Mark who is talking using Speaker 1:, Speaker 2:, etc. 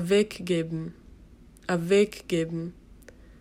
Speaker 1: weggeben, weggeben. geben.